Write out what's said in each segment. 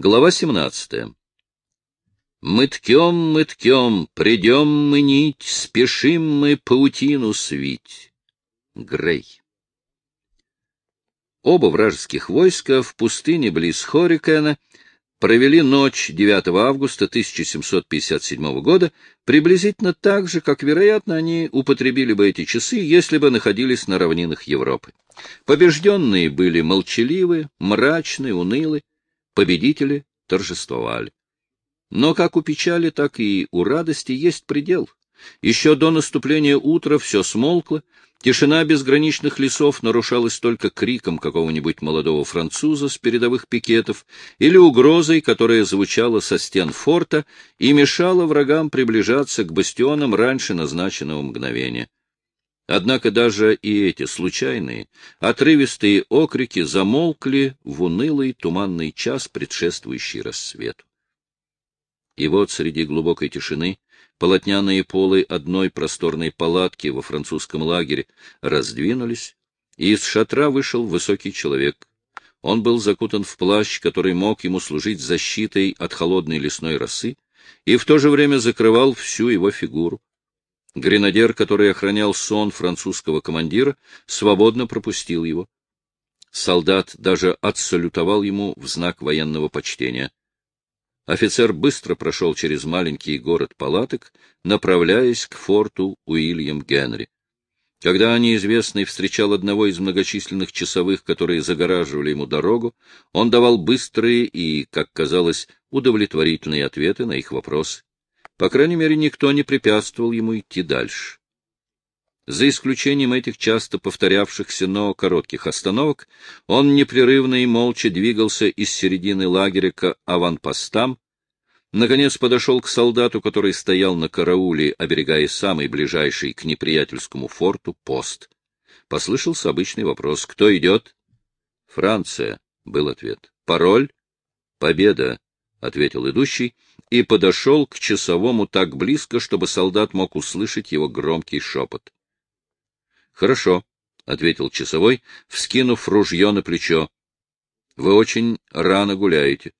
Глава 17. Мы ткем, мы ткем, придем мы нить, спешим мы паутину свить. Грей. Оба вражеских войска в пустыне близ Хорикена провели ночь 9 августа 1757 года приблизительно так же, как, вероятно, они употребили бы эти часы, если бы находились на равнинах Европы. Побежденные были молчаливы, мрачны, унылы, победители торжествовали. Но как у печали, так и у радости есть предел. Еще до наступления утра все смолкло, тишина безграничных лесов нарушалась только криком какого-нибудь молодого француза с передовых пикетов или угрозой, которая звучала со стен форта и мешала врагам приближаться к бастионам раньше назначенного мгновения. Однако даже и эти случайные, отрывистые окрики замолкли в унылый туманный час, предшествующий рассвету. И вот среди глубокой тишины полотняные полы одной просторной палатки во французском лагере раздвинулись, и из шатра вышел высокий человек. Он был закутан в плащ, который мог ему служить защитой от холодной лесной росы, и в то же время закрывал всю его фигуру. Гренадер, который охранял сон французского командира, свободно пропустил его. Солдат даже отсалютовал ему в знак военного почтения. Офицер быстро прошел через маленький город палаток, направляясь к форту Уильям Генри. Когда неизвестный встречал одного из многочисленных часовых, которые загораживали ему дорогу, он давал быстрые и, как казалось, удовлетворительные ответы на их вопросы. По крайней мере, никто не препятствовал ему идти дальше. За исключением этих часто повторявшихся, но коротких остановок, он непрерывно и молча двигался из середины лагеря к аванпостам, наконец подошел к солдату, который стоял на карауле, оберегая самый ближайший к неприятельскому форту пост. Послышался обычный вопрос «Кто идет?» «Франция», — был ответ. «Пароль?» «Победа», — ответил идущий, и подошел к часовому так близко, чтобы солдат мог услышать его громкий шепот. — Хорошо, — ответил часовой, вскинув ружье на плечо. — Вы очень рано гуляете.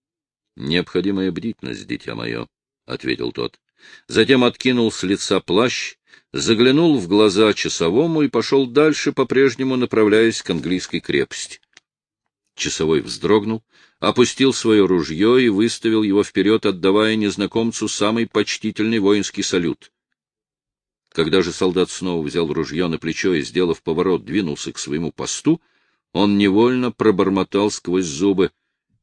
— Необходимая бдительность, дитя мое, — ответил тот. Затем откинул с лица плащ, заглянул в глаза часовому и пошел дальше, по-прежнему направляясь к английской крепости. Часовой вздрогнул, опустил свое ружье и выставил его вперед, отдавая незнакомцу самый почтительный воинский салют. Когда же солдат снова взял ружье на плечо и, сделав поворот, двинулся к своему посту, он невольно пробормотал сквозь зубы.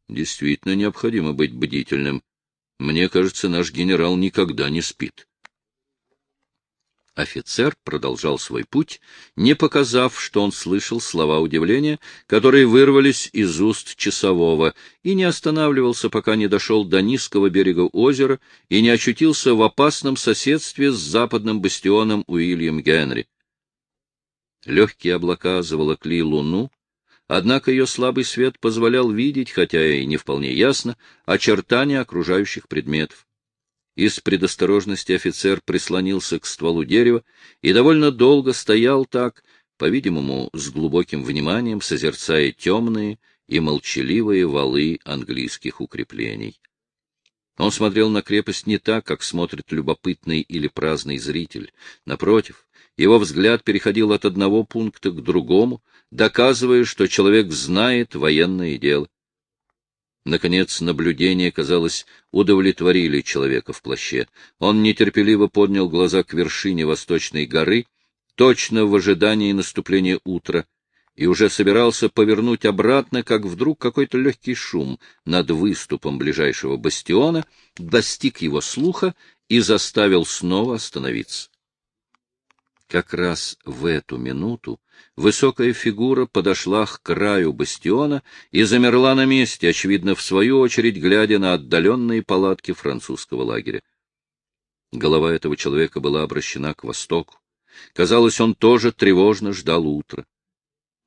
Действительно необходимо быть бдительным. Мне кажется, наш генерал никогда не спит. Офицер продолжал свой путь, не показав, что он слышал слова удивления, которые вырвались из уст часового, и не останавливался, пока не дошел до низкого берега озера и не очутился в опасном соседстве с западным бастионом Уильям Генри. Легкие облака заволокли луну, однако ее слабый свет позволял видеть, хотя и не вполне ясно, очертания окружающих предметов. Из предосторожности офицер прислонился к стволу дерева и довольно долго стоял так, по-видимому, с глубоким вниманием, созерцая темные и молчаливые валы английских укреплений. Он смотрел на крепость не так, как смотрит любопытный или праздный зритель. Напротив, его взгляд переходил от одного пункта к другому, доказывая, что человек знает военное дело. Наконец, наблюдения, казалось, удовлетворили человека в плаще. Он нетерпеливо поднял глаза к вершине восточной горы, точно в ожидании наступления утра, и уже собирался повернуть обратно, как вдруг какой-то легкий шум над выступом ближайшего бастиона достиг его слуха и заставил снова остановиться. Как раз в эту минуту высокая фигура подошла к краю бастиона и замерла на месте, очевидно, в свою очередь, глядя на отдаленные палатки французского лагеря. Голова этого человека была обращена к востоку. Казалось, он тоже тревожно ждал утра.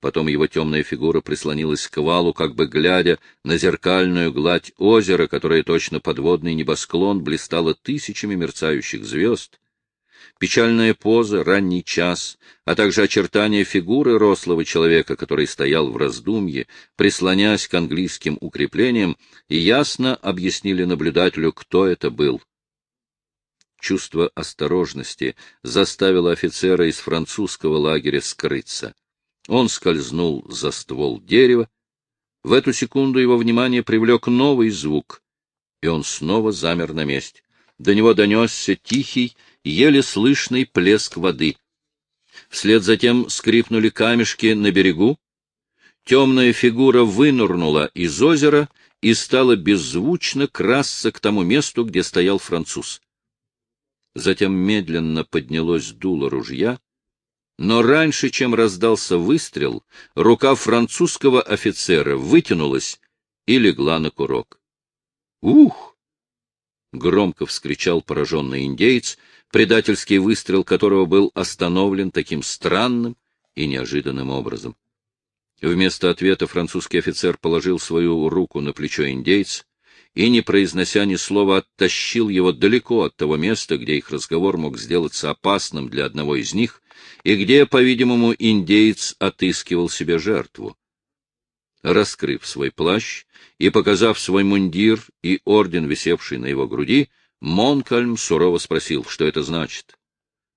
Потом его темная фигура прислонилась к валу, как бы глядя на зеркальную гладь озера, которая точно подводный небосклон блистала тысячами мерцающих звезд. Печальная поза, ранний час, а также очертания фигуры рослого человека, который стоял в раздумье, прислонясь к английским укреплениям, и ясно объяснили наблюдателю, кто это был. Чувство осторожности заставило офицера из французского лагеря скрыться. Он скользнул за ствол дерева. В эту секунду его внимание привлек новый звук, и он снова замер на месте. До него донесся тихий, еле слышный плеск воды. Вслед затем скрипнули камешки на берегу. Темная фигура вынырнула из озера и стала беззвучно красться к тому месту, где стоял француз. Затем медленно поднялось дуло ружья, но раньше, чем раздался выстрел, рука французского офицера вытянулась и легла на курок. «Ух!» — громко вскричал пораженный индеец, предательский выстрел которого был остановлен таким странным и неожиданным образом. Вместо ответа французский офицер положил свою руку на плечо индейца и, не произнося ни слова, оттащил его далеко от того места, где их разговор мог сделаться опасным для одного из них, и где, по-видимому, индеец отыскивал себе жертву. Раскрыв свой плащ и показав свой мундир и орден, висевший на его груди, Монкальм сурово спросил, что это значит.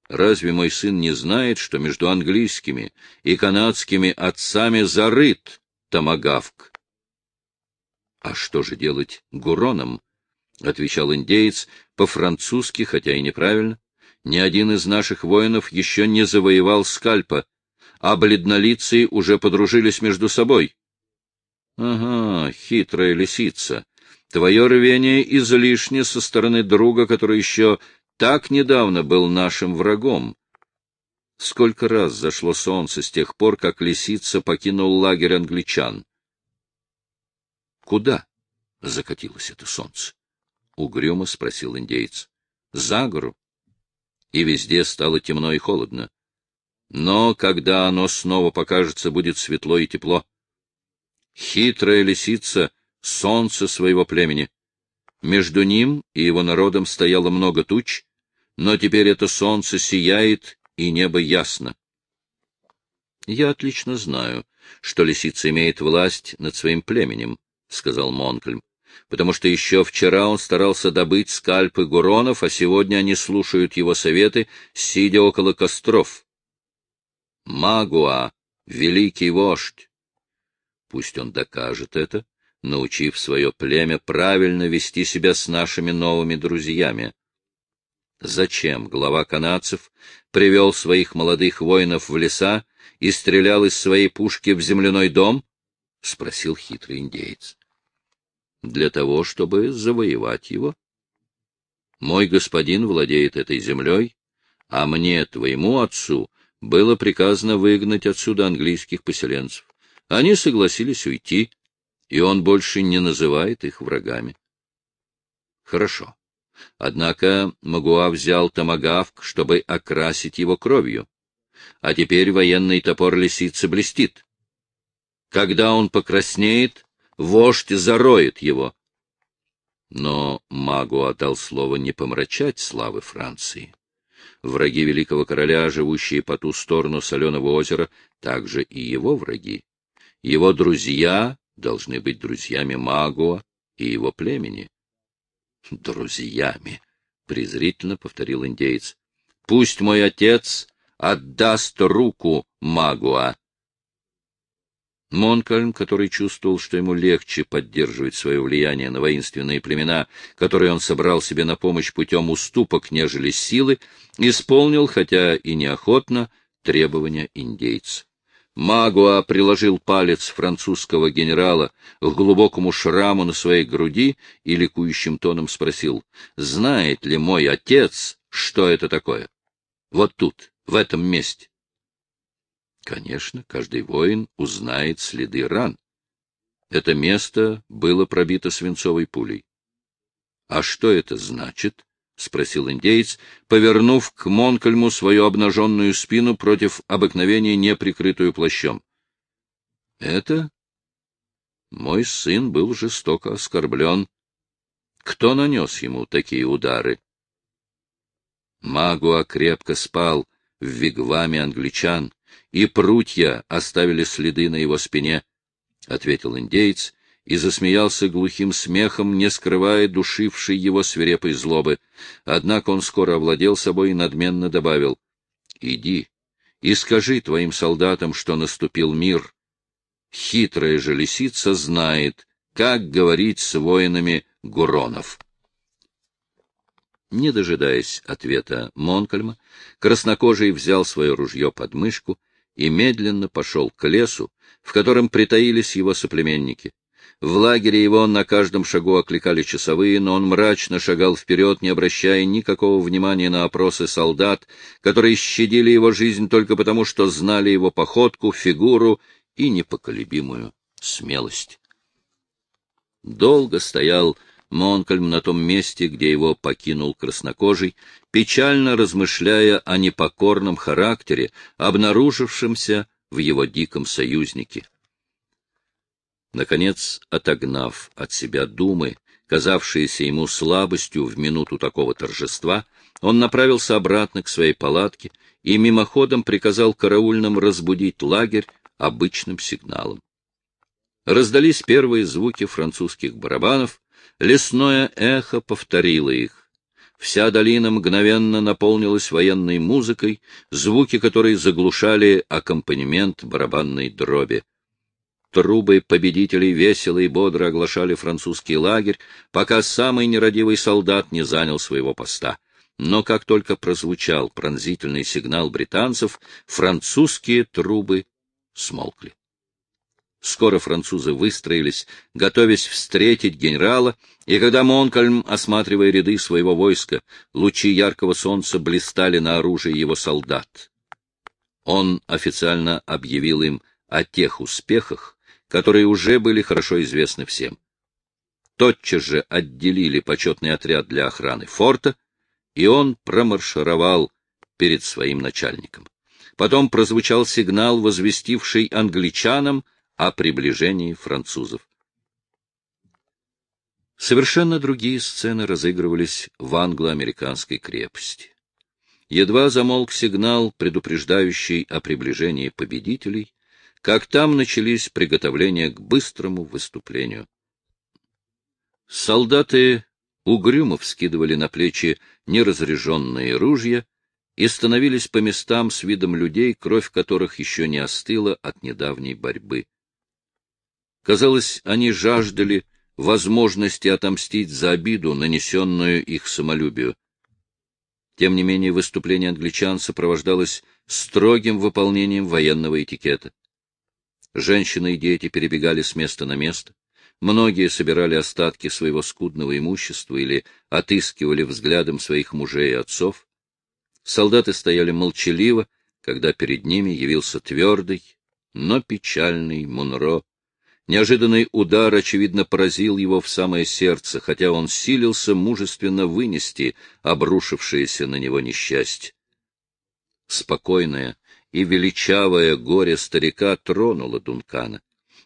Разве мой сын не знает, что между английскими и канадскими отцами зарыт томагавк? — А что же делать гуроном? — отвечал индеец по-французски, хотя и неправильно. Ни один из наших воинов еще не завоевал скальпа, а бледнолицые уже подружились между собой. — Ага, хитрая лисица. Твое рвение излишне со стороны друга, который еще так недавно был нашим врагом. Сколько раз зашло солнце с тех пор, как лисица покинул лагерь англичан? Куда закатилось это солнце? — угрюмо спросил индейец. — За гору. И везде стало темно и холодно. Но когда оно снова покажется, будет светло и тепло. Хитрая лисица — солнце своего племени. Между ним и его народом стояло много туч, но теперь это солнце сияет, и небо ясно. Я отлично знаю, что лисица имеет власть над своим племенем, — сказал Монкольм, — потому что еще вчера он старался добыть скальпы гуронов, а сегодня они слушают его советы, сидя около костров. Магуа, великий вождь. Пусть он докажет это, научив свое племя правильно вести себя с нашими новыми друзьями. Зачем глава канадцев привел своих молодых воинов в леса и стрелял из своей пушки в земляной дом? — спросил хитрый индеец. — Для того, чтобы завоевать его. Мой господин владеет этой землей, а мне, твоему отцу, было приказано выгнать отсюда английских поселенцев. Они согласились уйти, и он больше не называет их врагами. Хорошо. Однако Магуа взял томагавк, чтобы окрасить его кровью. А теперь военный топор лисицы блестит. Когда он покраснеет, вождь зароет его. Но Магуа дал слово не помрачать славы Франции. Враги великого короля, живущие по ту сторону соленого озера, также и его враги. Его друзья должны быть друзьями Магуа и его племени. — Друзьями, — презрительно повторил индейец. — Пусть мой отец отдаст руку Магуа. Монкальм, который чувствовал, что ему легче поддерживать свое влияние на воинственные племена, которые он собрал себе на помощь путем уступок, нежели силы, исполнил, хотя и неохотно, требования индейца. Магуа приложил палец французского генерала к глубокому шраму на своей груди и ликующим тоном спросил, знает ли мой отец, что это такое? Вот тут, в этом месте. Конечно, каждый воин узнает следы ран. Это место было пробито свинцовой пулей. А что это значит? — спросил индеец, повернув к Монкольму свою обнаженную спину против обыкновения, не прикрытую плащом. — Это? Мой сын был жестоко оскорблен. Кто нанес ему такие удары? Магуа крепко спал в вигваме англичан, и прутья оставили следы на его спине, — ответил индейец и засмеялся глухим смехом, не скрывая душившей его свирепой злобы. Однако он скоро овладел собой и надменно добавил, — Иди и скажи твоим солдатам, что наступил мир. Хитрая же лисица знает, как говорить с воинами Гуронов. Не дожидаясь ответа Монкольма, краснокожий взял свое ружье под мышку и медленно пошел к лесу, в котором притаились его соплеменники. В лагере его на каждом шагу окликали часовые, но он мрачно шагал вперед, не обращая никакого внимания на опросы солдат, которые щадили его жизнь только потому, что знали его походку, фигуру и непоколебимую смелость. Долго стоял Монкольм на том месте, где его покинул краснокожий, печально размышляя о непокорном характере, обнаружившемся в его диком союзнике. Наконец, отогнав от себя думы, казавшиеся ему слабостью в минуту такого торжества, он направился обратно к своей палатке и мимоходом приказал караульным разбудить лагерь обычным сигналом. Раздались первые звуки французских барабанов, Лесное эхо повторило их. Вся долина мгновенно наполнилась военной музыкой, звуки которой заглушали аккомпанемент барабанной дроби. Трубы победителей весело и бодро оглашали французский лагерь, пока самый нерадивый солдат не занял своего поста. Но как только прозвучал пронзительный сигнал британцев, французские трубы смолкли. Скоро французы выстроились, готовясь встретить генерала, и когда Монкальм, осматривая ряды своего войска, лучи яркого солнца блистали на оружии его солдат. Он официально объявил им о тех успехах, которые уже были хорошо известны всем. Тотчас же отделили почетный отряд для охраны форта, и он промаршировал перед своим начальником. Потом прозвучал сигнал, возвестивший англичанам о приближении французов. Совершенно другие сцены разыгрывались в англо-американской крепости. Едва замолк сигнал, предупреждающий о приближении победителей, как там начались приготовления к быстрому выступлению. Солдаты угрюмо вскидывали на плечи неразряженные ружья и становились по местам с видом людей, кровь которых еще не остыла от недавней борьбы. Казалось, они жаждали возможности отомстить за обиду, нанесенную их самолюбию. Тем не менее, выступление англичан сопровождалось строгим выполнением военного этикета. Женщины и дети перебегали с места на место. Многие собирали остатки своего скудного имущества или отыскивали взглядом своих мужей и отцов. Солдаты стояли молчаливо, когда перед ними явился твердый, но печальный Мунро, Неожиданный удар, очевидно, поразил его в самое сердце, хотя он силился мужественно вынести обрушившееся на него несчастье. Спокойное и величавое горе старика тронуло Дункана.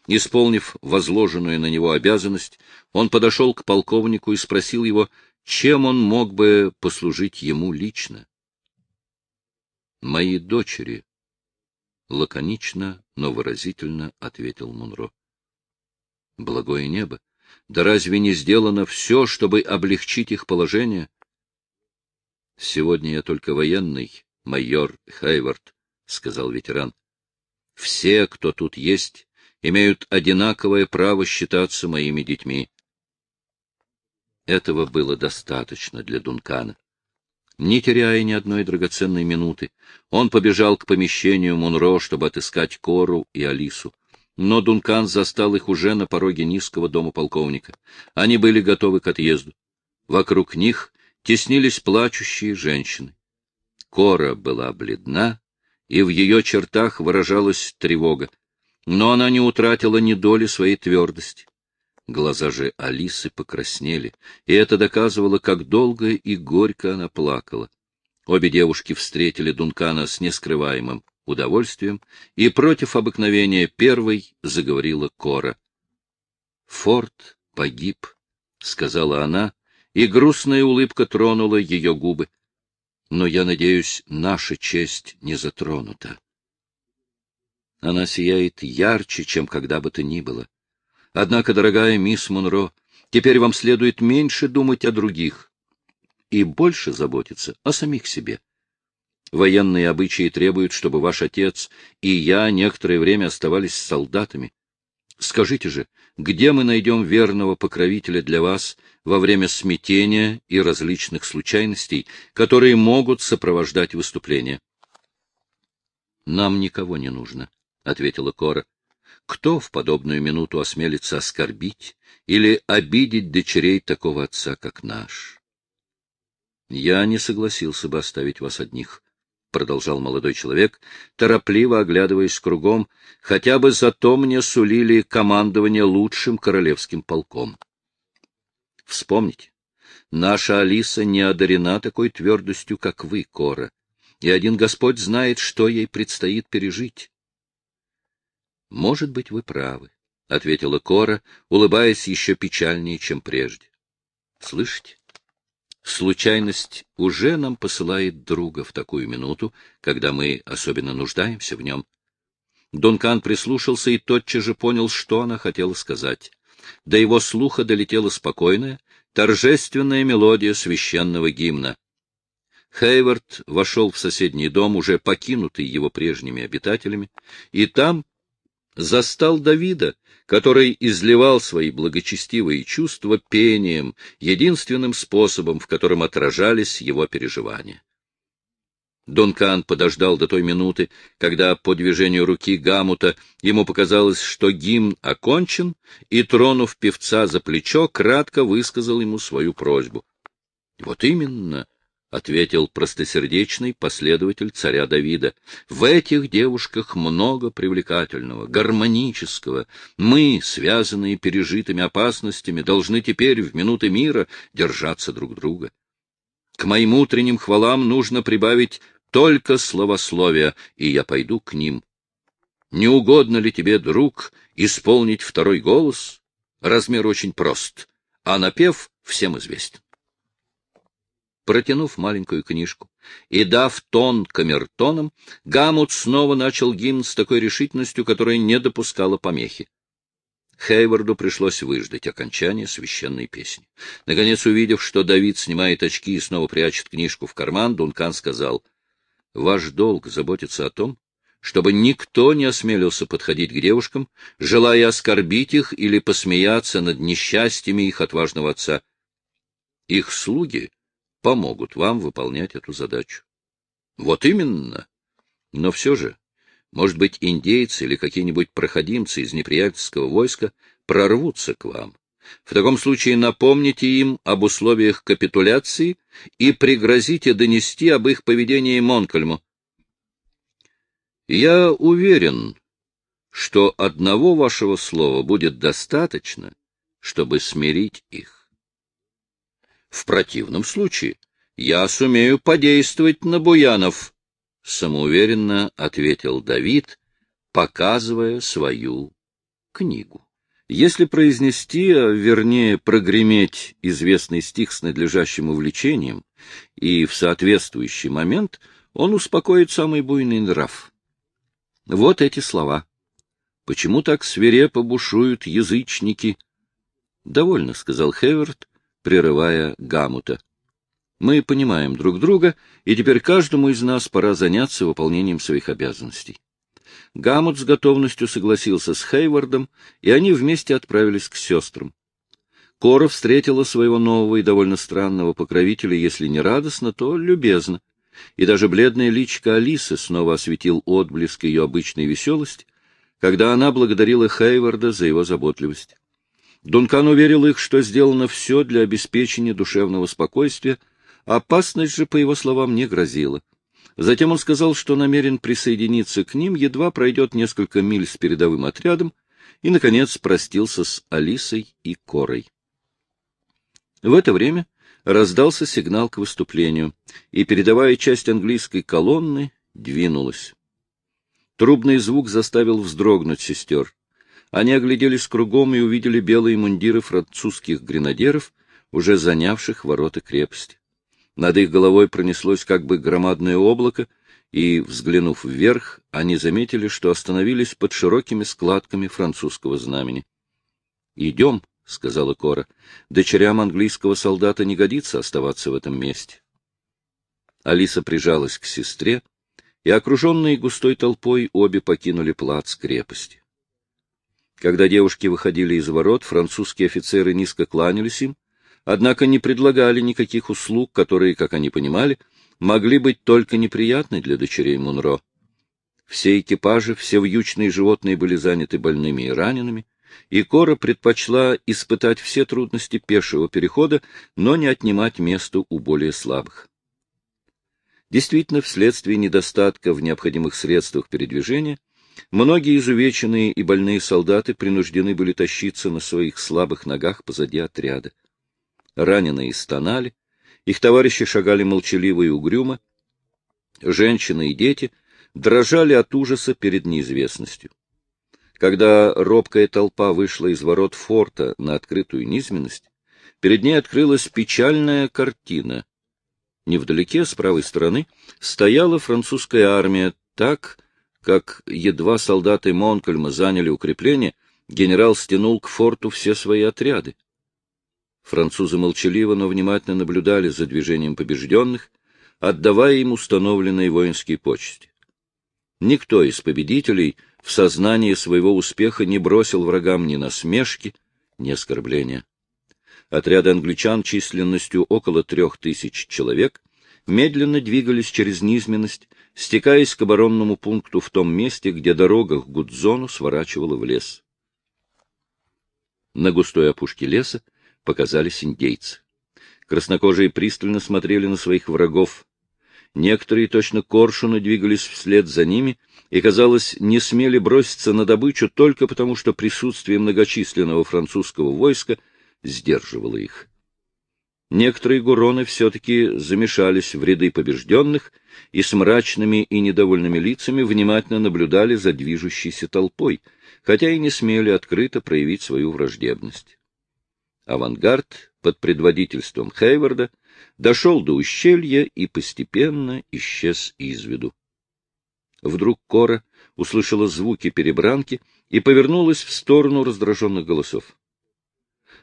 Исполнив возложенную на него обязанность, он подошел к полковнику и спросил его, чем он мог бы послужить ему лично. — Мои дочери, — лаконично, но выразительно ответил Мунро. Благое небо! Да разве не сделано все, чтобы облегчить их положение? — Сегодня я только военный, майор Хайвард, — сказал ветеран. — Все, кто тут есть, имеют одинаковое право считаться моими детьми. Этого было достаточно для Дункана. Не теряя ни одной драгоценной минуты, он побежал к помещению Мунро, чтобы отыскать Кору и Алису но Дункан застал их уже на пороге низкого дома полковника. Они были готовы к отъезду. Вокруг них теснились плачущие женщины. Кора была бледна, и в ее чертах выражалась тревога, но она не утратила ни доли своей твердости. Глаза же Алисы покраснели, и это доказывало, как долго и горько она плакала. Обе девушки встретили Дункана с нескрываемым удовольствием, и против обыкновения первой заговорила Кора. «Форд погиб», — сказала она, и грустная улыбка тронула ее губы. Но, я надеюсь, наша честь не затронута. Она сияет ярче, чем когда бы то ни было. Однако, дорогая мисс Монро, теперь вам следует меньше думать о других и больше заботиться о самих себе. Военные обычаи требуют, чтобы ваш отец и я некоторое время оставались солдатами. Скажите же, где мы найдем верного покровителя для вас во время смятения и различных случайностей, которые могут сопровождать выступление? — Нам никого не нужно, — ответила Кора. — Кто в подобную минуту осмелится оскорбить или обидеть дочерей такого отца, как наш? Я не согласился бы оставить вас одних, — продолжал молодой человек, торопливо оглядываясь кругом, хотя бы зато мне сулили командование лучшим королевским полком. Вспомните, наша Алиса не одарена такой твердостью, как вы, Кора, и один Господь знает, что ей предстоит пережить. — Может быть, вы правы, — ответила Кора, улыбаясь еще печальнее, чем прежде. — Слышите? Случайность уже нам посылает друга в такую минуту, когда мы особенно нуждаемся в нем. Дункан прислушался и тотчас же понял, что она хотела сказать. До его слуха долетела спокойная, торжественная мелодия священного гимна. Хейвард вошел в соседний дом, уже покинутый его прежними обитателями, и там застал Давида, который изливал свои благочестивые чувства пением, единственным способом, в котором отражались его переживания. Дункан подождал до той минуты, когда по движению руки Гамута ему показалось, что гимн окончен, и, тронув певца за плечо, кратко высказал ему свою просьбу. — Вот именно, — ответил простосердечный последователь царя Давида. — В этих девушках много привлекательного, гармонического. Мы, связанные пережитыми опасностями, должны теперь, в минуты мира, держаться друг друга. К моим утренним хвалам нужно прибавить только словословие, и я пойду к ним. Не угодно ли тебе, друг, исполнить второй голос? Размер очень прост, а напев всем известен. Протянув маленькую книжку и дав тон камертоном, Гамут снова начал гимн с такой решительностью, которая не допускала помехи. Хейварду пришлось выждать окончания священной песни. Наконец, увидев, что Давид снимает очки и снова прячет книжку в карман, Дункан сказал, — Ваш долг заботиться о том, чтобы никто не осмелился подходить к девушкам, желая оскорбить их или посмеяться над несчастьями их отважного отца. Их слуги помогут вам выполнять эту задачу. Вот именно. Но все же, может быть, индейцы или какие-нибудь проходимцы из неприятельского войска прорвутся к вам. В таком случае напомните им об условиях капитуляции и пригрозите донести об их поведении Монкольму. Я уверен, что одного вашего слова будет достаточно, чтобы смирить их. В противном случае я сумею подействовать на Буянов, — самоуверенно ответил Давид, показывая свою книгу. Если произнести, а вернее прогреметь известный стих с надлежащим увлечением, и в соответствующий момент он успокоит самый буйный нрав. Вот эти слова. Почему так свирепо бушуют язычники? — Довольно, — сказал Хеверт, прерывая Гамута. Мы понимаем друг друга, и теперь каждому из нас пора заняться выполнением своих обязанностей. Гамут с готовностью согласился с Хейвардом, и они вместе отправились к сестрам. Кора встретила своего нового и довольно странного покровителя, если не радостно, то любезно. И даже бледное личико Алисы снова осветил отблеск ее обычной веселости, когда она благодарила Хейварда за его заботливость. Дункан уверил их, что сделано все для обеспечения душевного спокойствия, опасность же, по его словам, не грозила. Затем он сказал, что намерен присоединиться к ним, едва пройдет несколько миль с передовым отрядом, и, наконец, простился с Алисой и Корой. В это время раздался сигнал к выступлению, и передовая часть английской колонны двинулась. Трубный звук заставил вздрогнуть сестер. Они огляделись кругом и увидели белые мундиры французских гренадеров, уже занявших ворота крепости. Над их головой пронеслось как бы громадное облако, и, взглянув вверх, они заметили, что остановились под широкими складками французского знамени. — Идем, — сказала Кора, — дочерям английского солдата не годится оставаться в этом месте. Алиса прижалась к сестре, и, окруженные густой толпой, обе покинули плац крепости. Когда девушки выходили из ворот, французские офицеры низко кланялись им, однако не предлагали никаких услуг, которые, как они понимали, могли быть только неприятны для дочерей Мунро. Все экипажи, все вьючные животные были заняты больными и ранеными, и Кора предпочла испытать все трудности пешего перехода, но не отнимать место у более слабых. Действительно, вследствие недостатка в необходимых средствах передвижения, многие изувеченные и больные солдаты принуждены были тащиться на своих слабых ногах позади отряда раненые стонали, их товарищи шагали молчаливо и угрюмо, женщины и дети дрожали от ужаса перед неизвестностью. Когда робкая толпа вышла из ворот форта на открытую низменность, перед ней открылась печальная картина. Невдалеке, с правой стороны, стояла французская армия так, как едва солдаты Монкольма заняли укрепление, генерал стянул к форту все свои отряды. Французы молчаливо, но внимательно наблюдали за движением побежденных, отдавая им установленные воинские почести. Никто из победителей в сознании своего успеха не бросил врагам ни насмешки, ни оскорбления. Отряды англичан численностью около трех тысяч человек медленно двигались через низменность, стекаясь к оборонному пункту в том месте, где дорога к Гудзону сворачивала в лес. На густой опушке леса показались индейцы. Краснокожие пристально смотрели на своих врагов. Некоторые, точно коршуны, двигались вслед за ними и, казалось, не смели броситься на добычу только потому, что присутствие многочисленного французского войска сдерживало их. Некоторые гуроны все-таки замешались в ряды побежденных и с мрачными и недовольными лицами внимательно наблюдали за движущейся толпой, хотя и не смели открыто проявить свою враждебность. Авангард под предводительством Хейварда дошел до ущелья и постепенно исчез из виду. Вдруг Кора услышала звуки перебранки и повернулась в сторону раздраженных голосов.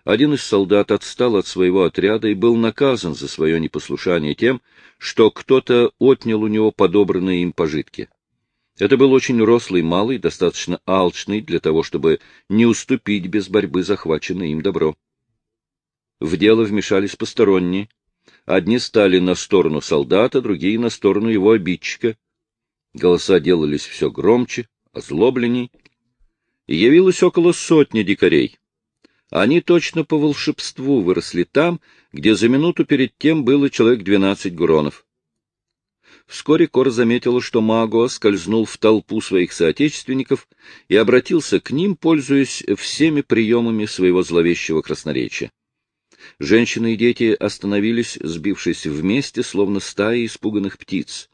Один из солдат отстал от своего отряда и был наказан за свое непослушание тем, что кто-то отнял у него подобранные им пожитки. Это был очень рослый малый, достаточно алчный для того, чтобы не уступить без борьбы захваченное им добро. В дело вмешались посторонние. Одни стали на сторону солдата, другие — на сторону его обидчика. Голоса делались все громче, озлобленней. Явилось около сотни дикарей. Они точно по волшебству выросли там, где за минуту перед тем было человек двенадцать гуронов. Вскоре Кор заметила, что Магуа скользнул в толпу своих соотечественников и обратился к ним, пользуясь всеми приемами своего зловещего красноречия. Женщины и дети остановились, сбившись вместе, словно стаи испуганных птиц.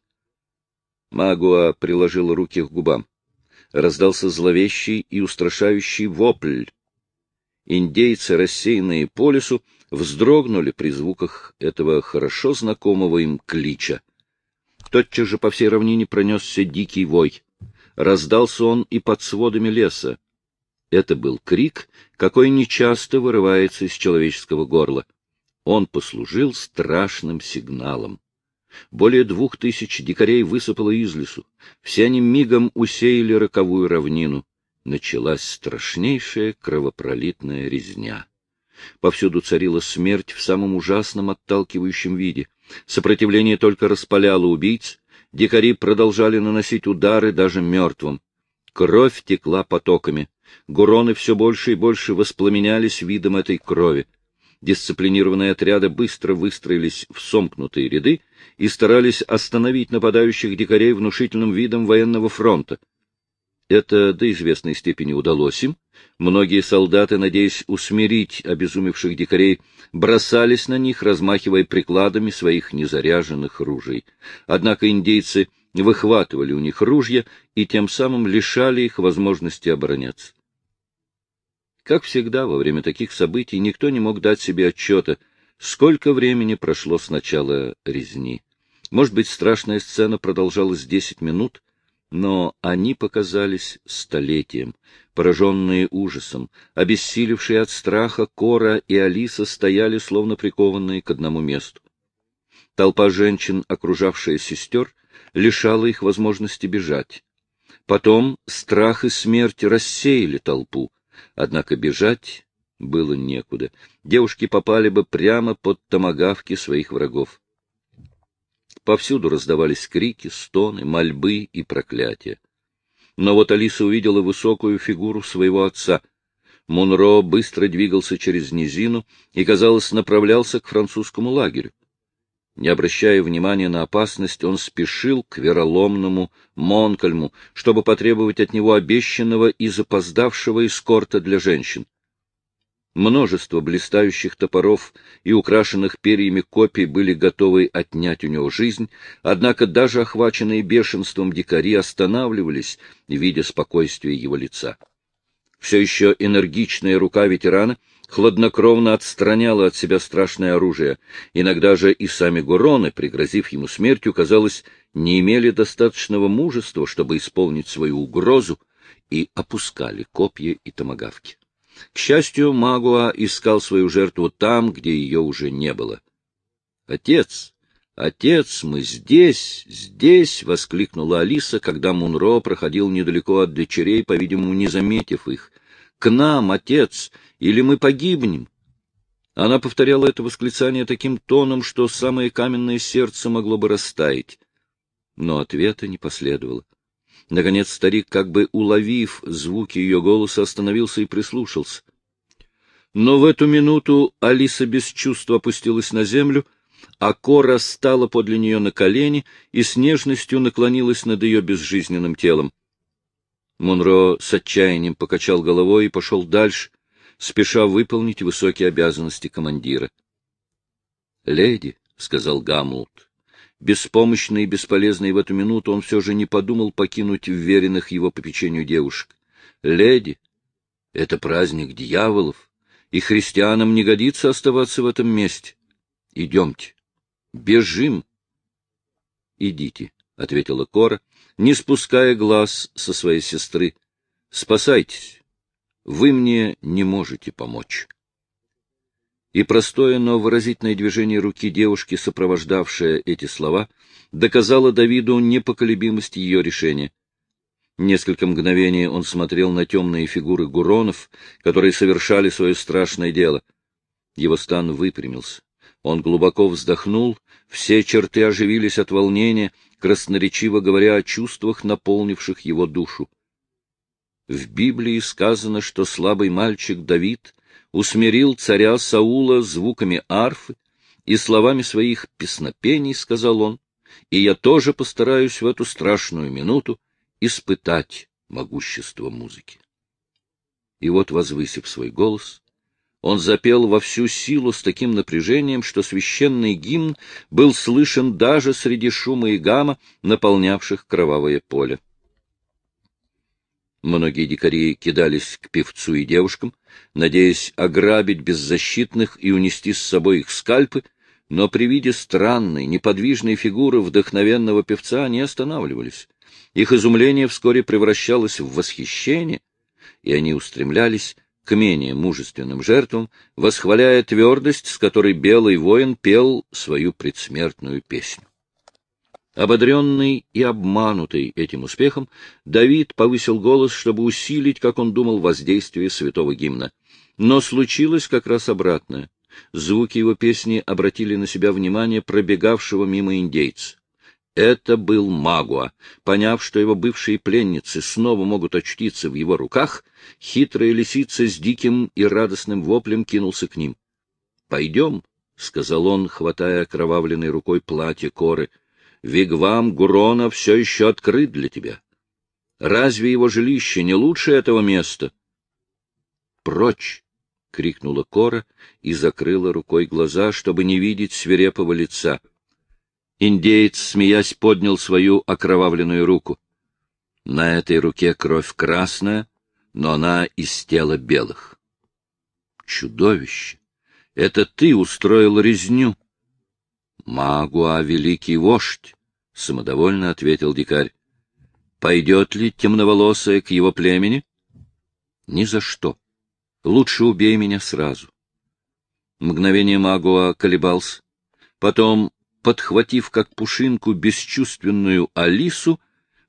Магуа приложила руки к губам. Раздался зловещий и устрашающий вопль. Индейцы, рассеянные по лесу, вздрогнули при звуках этого хорошо знакомого им клича. Тотчас же по всей равнине пронесся дикий вой. Раздался он и под сводами леса. Это был крик, какой нечасто вырывается из человеческого горла. Он послужил страшным сигналом. Более двух тысяч дикарей высыпало из лесу. Все они мигом усеяли роковую равнину. Началась страшнейшая кровопролитная резня. Повсюду царила смерть в самом ужасном отталкивающем виде. Сопротивление только распаляло убийц. Дикари продолжали наносить удары даже мертвым. Кровь текла потоками. Гуроны все больше и больше воспламенялись видом этой крови. Дисциплинированные отряды быстро выстроились в сомкнутые ряды и старались остановить нападающих дикарей внушительным видом военного фронта. Это до известной степени удалось им. Многие солдаты, надеясь усмирить обезумевших дикарей, бросались на них, размахивая прикладами своих незаряженных ружей. Однако индейцы выхватывали у них ружья и тем самым лишали их возможности обороняться. Как всегда, во время таких событий никто не мог дать себе отчета, Сколько времени прошло с начала резни? Может быть, страшная сцена продолжалась десять минут, но они показались столетием. Пораженные ужасом, обессилевшие от страха, Кора и Алиса стояли, словно прикованные к одному месту. Толпа женщин, окружавшая сестер, лишала их возможности бежать. Потом страх и смерть рассеяли толпу, однако бежать было некуда. Девушки попали бы прямо под томагавки своих врагов. Повсюду раздавались крики, стоны, мольбы и проклятия. Но вот Алиса увидела высокую фигуру своего отца. Мунро быстро двигался через низину и, казалось, направлялся к французскому лагерю. Не обращая внимания на опасность, он спешил к вероломному Монкольму, чтобы потребовать от него обещанного и запоздавшего эскорта для женщин. Множество блистающих топоров и украшенных перьями копий были готовы отнять у него жизнь, однако даже охваченные бешенством дикари останавливались, видя спокойствие его лица. Все еще энергичная рука ветерана хладнокровно отстраняла от себя страшное оружие. Иногда же и сами гуроны, пригрозив ему смертью, казалось, не имели достаточного мужества, чтобы исполнить свою угрозу, и опускали копья и томагавки. К счастью, Магуа искал свою жертву там, где ее уже не было. — Отец! Отец, мы здесь, здесь! — воскликнула Алиса, когда Мунро проходил недалеко от дочерей, по-видимому, не заметив их. — К нам, отец, или мы погибнем! Она повторяла это восклицание таким тоном, что самое каменное сердце могло бы растаять. Но ответа не последовало. Наконец старик, как бы уловив звуки ее голоса, остановился и прислушался. Но в эту минуту Алиса без чувства опустилась на землю, а Кора стала подле нее на колени и с нежностью наклонилась над ее безжизненным телом. Монро с отчаянием покачал головой и пошел дальше, спеша выполнить высокие обязанности командира. — Леди, — сказал Гамлут, Беспомощный и бесполезный в эту минуту он все же не подумал покинуть вверенных его попечению девушек. «Леди, это праздник дьяволов, и христианам не годится оставаться в этом месте. Идемте, бежим». «Идите», — ответила Кора, не спуская глаз со своей сестры. «Спасайтесь, вы мне не можете помочь» и простое, но выразительное движение руки девушки, сопровождавшее эти слова, доказало Давиду непоколебимость ее решения. Несколько мгновений он смотрел на темные фигуры гуронов, которые совершали свое страшное дело. Его стан выпрямился. Он глубоко вздохнул, все черты оживились от волнения, красноречиво говоря о чувствах, наполнивших его душу. В Библии сказано, что слабый мальчик Давид усмирил царя Саула звуками арфы и словами своих песнопений, сказал он, и я тоже постараюсь в эту страшную минуту испытать могущество музыки. И вот, возвысив свой голос, он запел во всю силу с таким напряжением, что священный гимн был слышен даже среди шума и гамма, наполнявших кровавое поле. Многие дикари кидались к певцу и девушкам, надеясь ограбить беззащитных и унести с собой их скальпы, но при виде странной, неподвижной фигуры вдохновенного певца они останавливались. Их изумление вскоре превращалось в восхищение, и они устремлялись к менее мужественным жертвам, восхваляя твердость, с которой белый воин пел свою предсмертную песню. Ободренный и обманутый этим успехом, Давид повысил голос, чтобы усилить, как он думал, воздействие святого гимна. Но случилось как раз обратное. Звуки его песни обратили на себя внимание пробегавшего мимо индейца. Это был Магуа. Поняв, что его бывшие пленницы снова могут очутиться в его руках, хитрая лисица с диким и радостным воплем кинулся к ним. — Пойдем, — сказал он, хватая окровавленной рукой платье коры, — Вигвам Гурона все еще открыт для тебя. Разве его жилище не лучше этого места? — Прочь! — крикнула Кора и закрыла рукой глаза, чтобы не видеть свирепого лица. Индеец, смеясь, поднял свою окровавленную руку. На этой руке кровь красная, но она из тела белых. Чудовище! Это ты устроил резню. — Магуа — великий вождь, — самодовольно ответил дикарь. — Пойдет ли темноволосая к его племени? — Ни за что. Лучше убей меня сразу. Мгновение Магуа колебался. Потом, подхватив как пушинку бесчувственную Алису,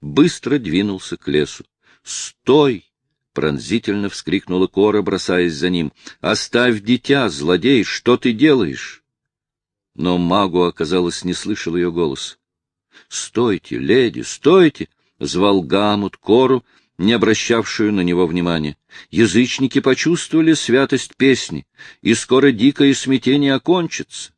быстро двинулся к лесу. «Стой!» — пронзительно вскрикнула Кора, бросаясь за ним. «Оставь дитя, злодей! Что ты делаешь?» Но Магуа, казалось, не слышал ее голос. «Стойте, леди, стойте!» — звал Гамут Кору, не обращавшую на него внимания. Язычники почувствовали святость песни, и скоро дикое смятение окончится.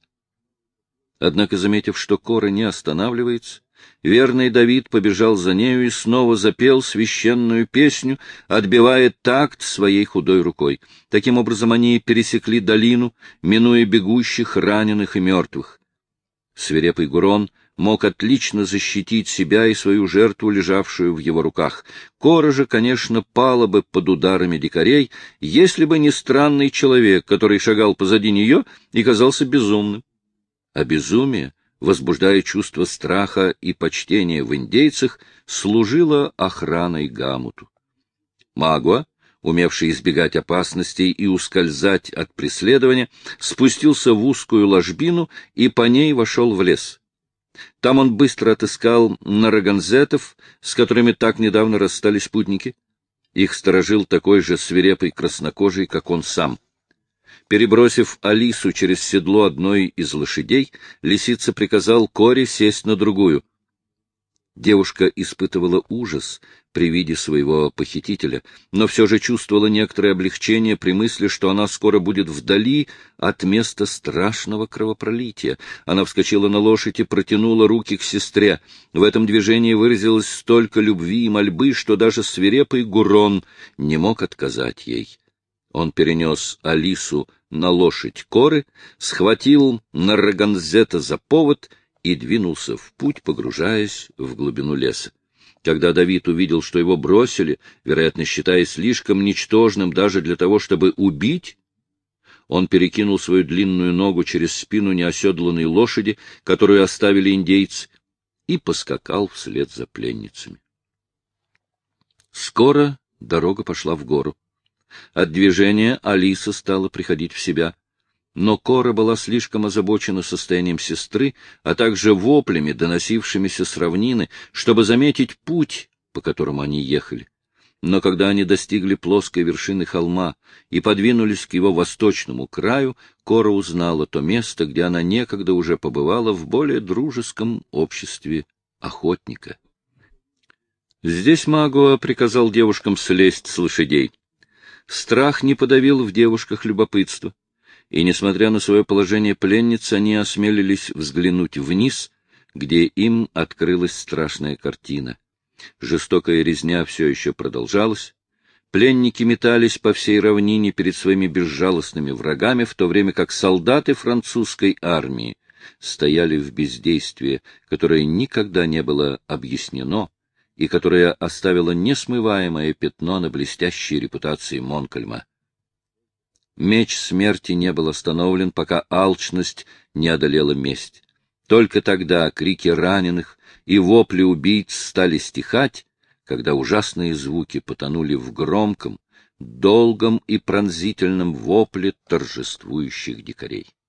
Однако, заметив, что Кора не останавливается, верный Давид побежал за нею и снова запел священную песню, отбивая такт своей худой рукой. Таким образом они пересекли долину, минуя бегущих, раненых и мертвых. Свирепый Гурон — мог отлично защитить себя и свою жертву, лежавшую в его руках. Кора же, конечно, пала бы под ударами дикарей, если бы не странный человек, который шагал позади нее и казался безумным. А безумие, возбуждая чувство страха и почтения в индейцах, служило охраной Гамуту. Магуа, умевший избегать опасностей и ускользать от преследования, спустился в узкую ложбину и по ней вошел в лес. Там он быстро отыскал нараганзетов, с которыми так недавно расстались путники. Их сторожил такой же свирепый краснокожий, как он сам. Перебросив Алису через седло одной из лошадей, лисица приказал Коре сесть на другую. Девушка испытывала ужас при виде своего похитителя, но все же чувствовала некоторое облегчение при мысли, что она скоро будет вдали от места страшного кровопролития. Она вскочила на лошадь и протянула руки к сестре. В этом движении выразилось столько любви и мольбы, что даже свирепый Гурон не мог отказать ей. Он перенес Алису на лошадь коры, схватил Нараганзета за повод — и двинулся в путь, погружаясь в глубину леса. Когда Давид увидел, что его бросили, вероятно, считая слишком ничтожным даже для того, чтобы убить, он перекинул свою длинную ногу через спину неоседланной лошади, которую оставили индейцы, и поскакал вслед за пленницами. Скоро дорога пошла в гору. От движения Алиса стала приходить в себя но Кора была слишком озабочена состоянием сестры, а также воплями, доносившимися с равнины, чтобы заметить путь, по которому они ехали. Но когда они достигли плоской вершины холма и подвинулись к его восточному краю, Кора узнала то место, где она некогда уже побывала в более дружеском обществе охотника. Здесь Магуа приказал девушкам слезть с лошадей. Страх не подавил в девушках любопытство и, несмотря на свое положение пленниц, они осмелились взглянуть вниз, где им открылась страшная картина. Жестокая резня все еще продолжалась. Пленники метались по всей равнине перед своими безжалостными врагами, в то время как солдаты французской армии стояли в бездействии, которое никогда не было объяснено и которое оставило несмываемое пятно на блестящей репутации Монкольма. Меч смерти не был остановлен, пока алчность не одолела месть. Только тогда крики раненых и вопли убийц стали стихать, когда ужасные звуки потонули в громком, долгом и пронзительном вопле торжествующих дикарей.